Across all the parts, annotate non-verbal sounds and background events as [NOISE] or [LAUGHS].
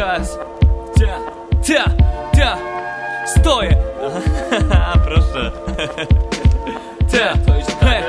Czas. Tia, tia, tia. Stoję. [LAUGHS] Proszę. Hej.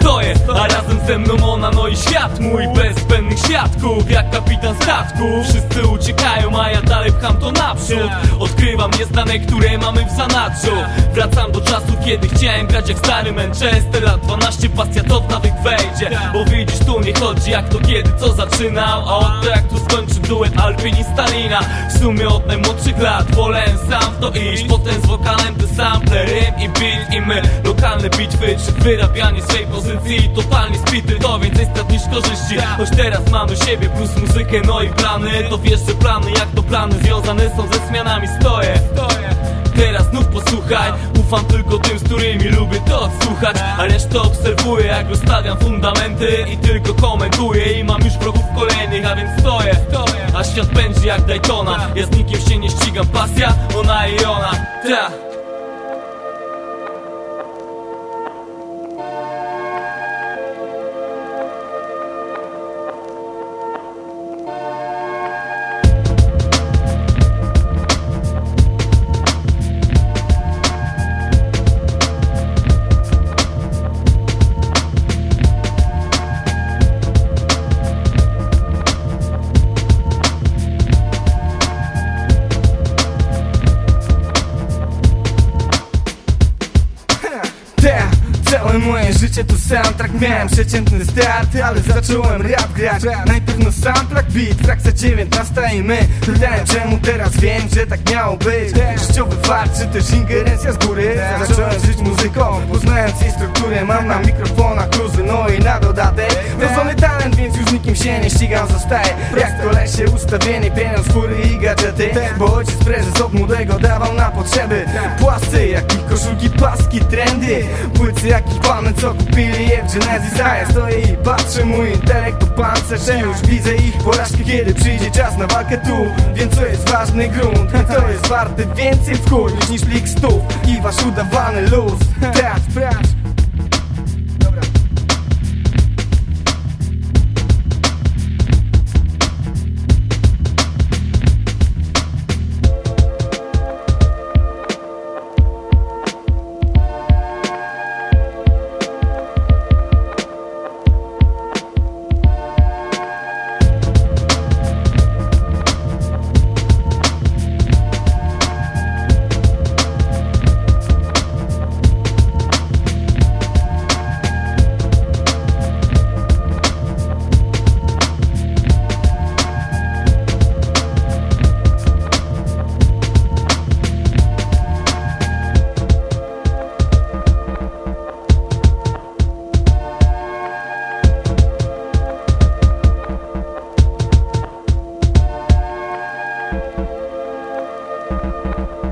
Stoję, a razem ze mną ona, no i świat mój Bez zbędnych świadków, jak kapitan statku. Wszyscy uciekają, a ja dalej pcham to naprzód. Odkrywam nieznane, które mamy w zanadrzu. Wracam do czasów, kiedy chciałem grać jak stary Manchester. Lat 12, pasja to w nawyk wejdzie. Bo widzisz, tu nie chodzi jak to kiedy, co zaczynał. A o to jak tu skończy duet Alpin i Stalina W sumie od najmłodszych lat wolałem sam to iść. Potem z wokalem te sample, rym i beat I my, lokalne bitwy, czy wyrabianie swej pozycji. Totalnie spity, to więcej strat niż korzyści. Choć teraz mamy siebie plus muzykę, no i plany. To wiesz, że plany jak to plany związane są ze zmianami. Stoję, Ufam tylko tym, z którymi lubię to odsłuchać A resztę obserwuję, jak rozstawiam fundamenty I tylko komentuję. I mam już wrogów kolejnych A więc stoję, a świat będzie jak Daytona. Ja z nikim się nie ścigam, pasja, ona i ona. Ta. Te, całe moje życie to soundtrack. Miałem przeciętny start, ale zacząłem rap grać. Najpierw no soundtrack beat, frakcja 19 i my Pytałem czemu teraz wiem, że tak miało być. Życiowy fakt, czy też ingerencja z góry? Zacząłem żyć muzyką, poznając jej strukturę. Mam na mikrofonach luzy, no i na się nie ścigam, zostaję Jak kolesie ustawienie, pieniądz, fury i gadżety. Bo ojciec prezes od młodego dawał na potrzeby. Płasy, jakich koszulki, paski, trendy. Płycy jakich mamy, co kupili je w Genesis. A ja stoję i patrzę, mój intelekt to pancerz. Już widzę ich porażki, kiedy przyjdzie czas na walkę tu. Wiem co jest ważny grunt to jest warte więcej w niż lik stów I wasz udawany luz. Teatr, you